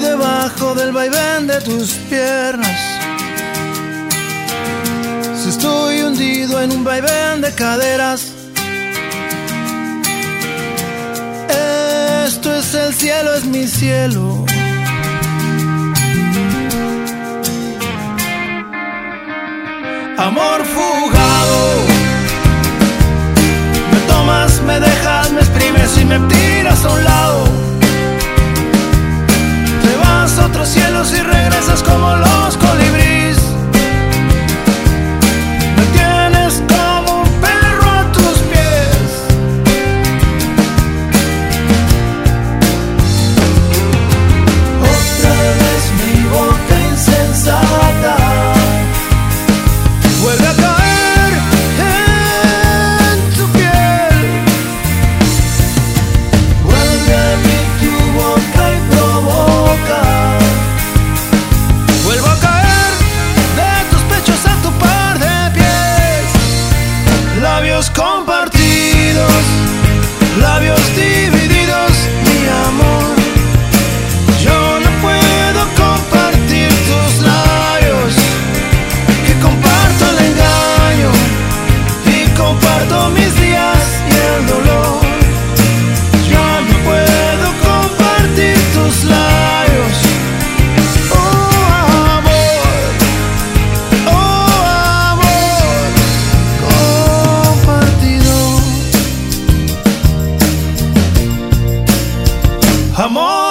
debajo del vaivén de tus piernas. Si estoy hundido en un vaivén de caderas. Esto es el cielo, es mi cielo. Amor compartidos, labios come on